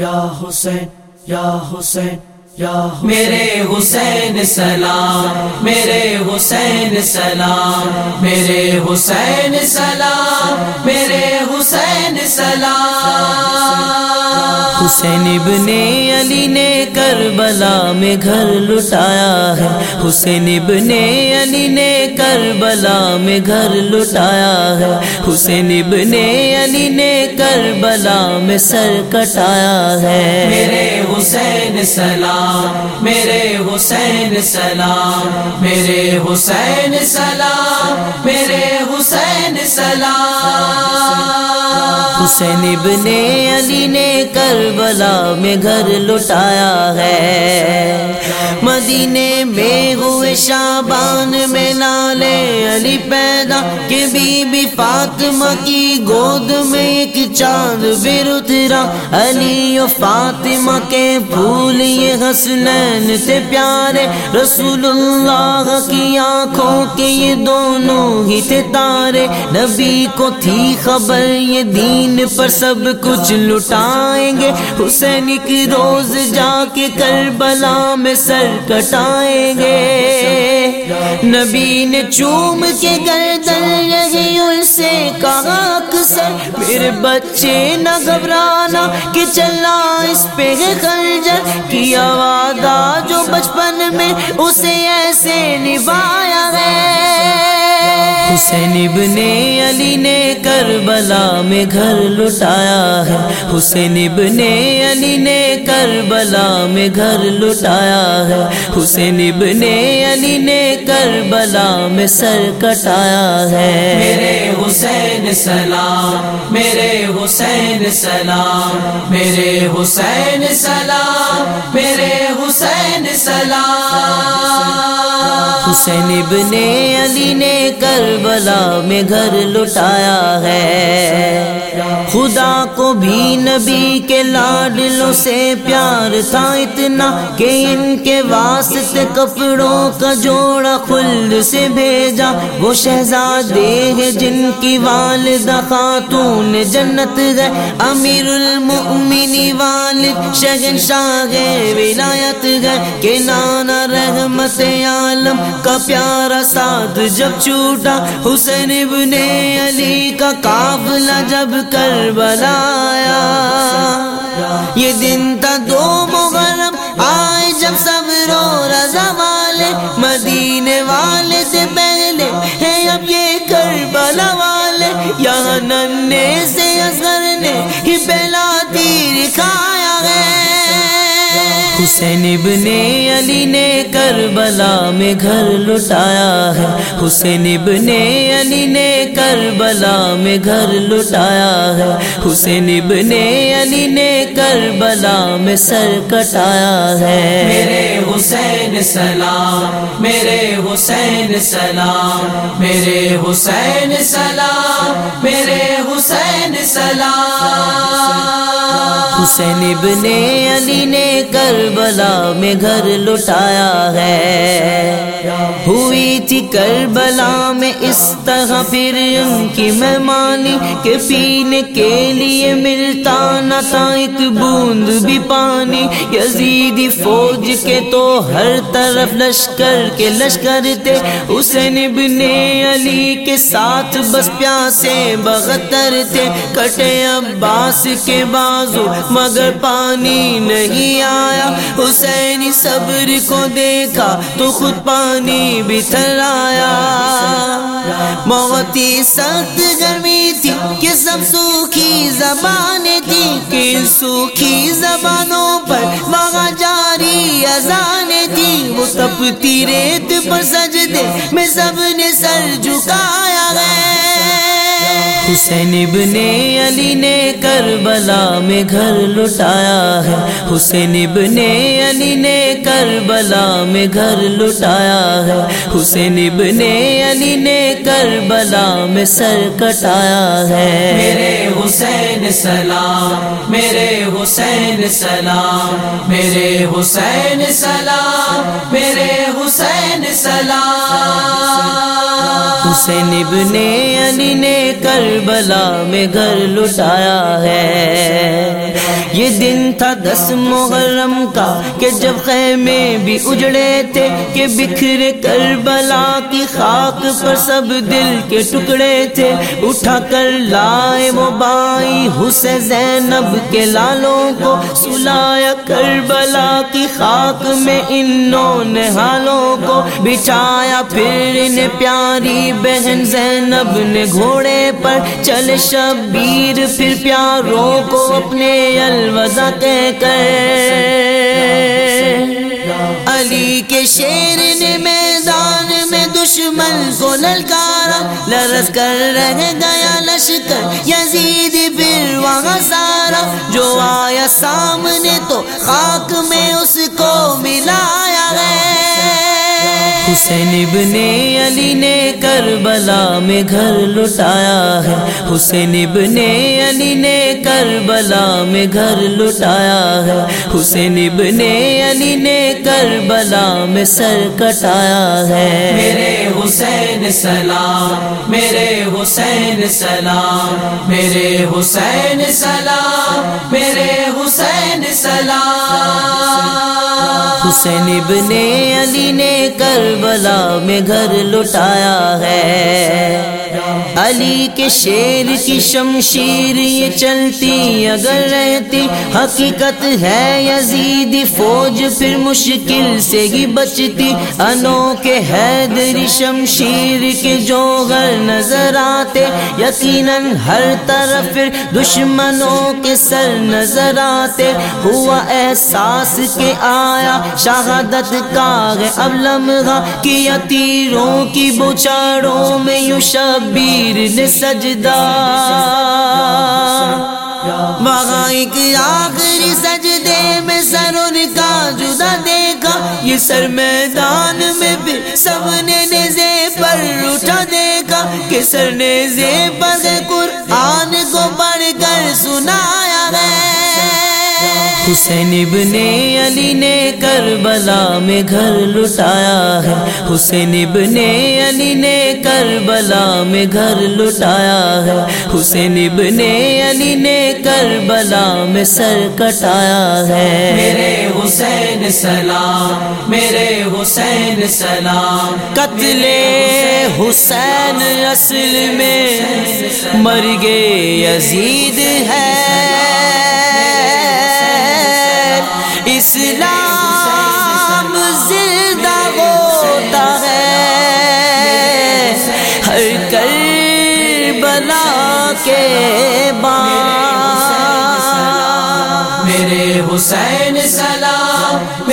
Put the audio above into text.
یا حسین یا حسین میرے حسین سلام، میرے حسین سلام، میرے حسین سلام، میرے حسین سلام۔ حسین ابن علی نے کربلا میں گھر لٹایا ہے۔ حسین ابن علی نے کربلا میں گھر لٹایا ہے۔ حسین ابن علی نے کربلا میں سر کٹایا ہے۔ حسین سلام، میرے حسین سلام، میرے حسین سلام، میرے حسین سلام۔ حسین ابن علی نے کربلا میں گھر لٹایا ہے۔ مدینے میں ہوئے شابان میں لالے علی پیدا، کہ بی بی فاطمہ کی گود میں ایک چاند بر اترا۔ علی و فاطمہ کے بھول پھول یہ حسنین تھے پیارے، رسول اللہ کی آنکھوں کے یہ دونوں ہی تھے تارے۔ نبی کو تھی خبر یہ دین پر سب کچھ لٹائیں گے۔ حسین کی روز جا کے کربلا میں سر کٹائیں گے۔ نبی نے چوم کے گردن رہی ان سے کہا اکثر۔ میرے بچے نہ گھبرانا کہ چلنا اس پہ خنجر میں اسے ایسے نبھایا ہے۔ حسین ابن علی نے کربلا میں گھر لٹایا ہے۔ حسین ابن علی نے کربلا میں گھر لٹایا ہے۔ حسین ابن علی نے کربلا میں سر کٹایا ہے۔ میرے حسین سلام میرے حسین سلام میرے حسین سلام میرے حسین سلام حسین ابن علی نے کربلا میں گھر لٹایا ہے۔ خدا کو بھی نبی کے لاڈلوں سے پیار تھا اتنا کہ ان کے واسطے کپڑوں کا جوڑا خلد سے بھیجا۔ وہ شہزادے ہیں جن کی والدہ خاتون جنت گئے امیر المؤمنی والد شہن شاہ ولایت گئے کہ نانا رحمت عالم کا پیارا ساتھ جب چھوٹا، حسین ابن علی کا قافلہ جب کر بلایا یہ دن تھا دو محرم آئے حسین ابن علی نے کربلا میں گھر لٹایا ہے۔ حسین ابن علی نے کربلا میں گھر لٹایا ہے۔ حسین ابن علی نے کربلا میں سر کٹایا ہے۔ میرے حسین سلام، میرے حسین سلام، میرے حسین سلام، میرے حسین سلام۔ حسین ابن علی نے کربلا میں گھر لٹایا ہے۔ ہوئی تھی کربلا میں طرح پھر ان کی مہمانی کے پینے کے لیے ملتا نہ تھا ایک بوند بھی پانی۔ یزیدی فوج کے تو ہر طرف لشکر کے لشکر تھے۔ حسین ابن علی کے ساتھ بس پیاسے بغتر تھے۔ کٹے عباس کے بازو مگر پانی نہیں آیا۔ حسین صبر کو دیکھا تو خود پانی بھی تھرایا۔ بہت ہی سخت گرمی تھی کہ سب سوکھی زبانیں تھی کہ سوکھی زبانوں پر وہاں جاری اذانیں تھی۔ وہ تپتی ریت پر سجدے میں سب نے سر جھکایا گیا حسین ابن علی نے کربلا میں گھر لٹایا ہے۔ حسین ابن علی نے کربلا میں گھر لٹایا ہے۔ حسین ابن علی نے کربلا میں سر کٹایا ہے۔ میرے حسین سلام، میرے حسین سلام، میرے حسین سلام، میرے حسین سلام۔ حسین ابن علی نے کربلا میں گھر لٹایا ہے۔ یہ دن تھا دس محرم کا کہ جب خیمے بھی اجڑے تھے کہ بکھرے کربلا کی خاک پر سب دل کے ٹکڑے تھے۔ اٹھا کر لائے وہ بائی حسین زینب کے لالوں کو، سلایا کربلا کی خاک میں انہوں نے حالوں کو۔ بچھایا پھر انہیں پیاری بہن زینب نے گھوڑے پر چل شبیر، پھر پیاروں کو اپنے الوداع کہہ کر علی کے شیر نے میدان میں دشمن کو للکارا لرس کر رہ گیا لشکر یزید پھر وہاں سارا۔ جو آیا سامنے تو خاک میں اس کو ملایا گیا حسین ابن علی نے کربلا میں گھر لٹایا ہے۔ حسین ابن علی نے کربلا میں گھر لٹایا ہے۔ حسین ابن علی نے کربلا میں سر کٹایا ہے۔ میرے حسین سلام، میرے حسین سلام، میرے حسین سلام، میرے حسین سلام۔ حسین ابن علی نے کربلا میں گھر لٹایا ہے۔ علی کے شیر کی شمشیر یہ چلتی اگر رہتی، حقیقت ہے یزید، فوج پھر مشکل سے ہی بچتی۔ انو کے حیدری شمشیر کے جو نظر آتے، یقیناً ہر طرف پھر دشمنوں کے سر نظر آتے۔ ہوا احساس کے آیا، شہادت کا اب لمحہ کیا تیروں کی بچاروں میں یوں شبیر نے سجدہ وہاں ایک آخری سجدے میں سر ان کا جدا دیکھا، یہ سر میدان میں بھی سب نے نیزے پر اٹھا دیکھا کہ سر نیزے پر قرآن کو پڑھ کر سنا۔ حسین ابن علی نے کربلا میں گھر لٹایا ہے۔ حسین ابن علی نے کربلا میں گھر لٹایا ہے۔ حسین ابن علی نے کربلا میں سر کٹایا ہے۔ میرے حسین سلام میرے حسین سلام۔ قتل حسین اصل میں مرگے یزید ہے۔ سلا کے بعد۔ میرے حسین سلام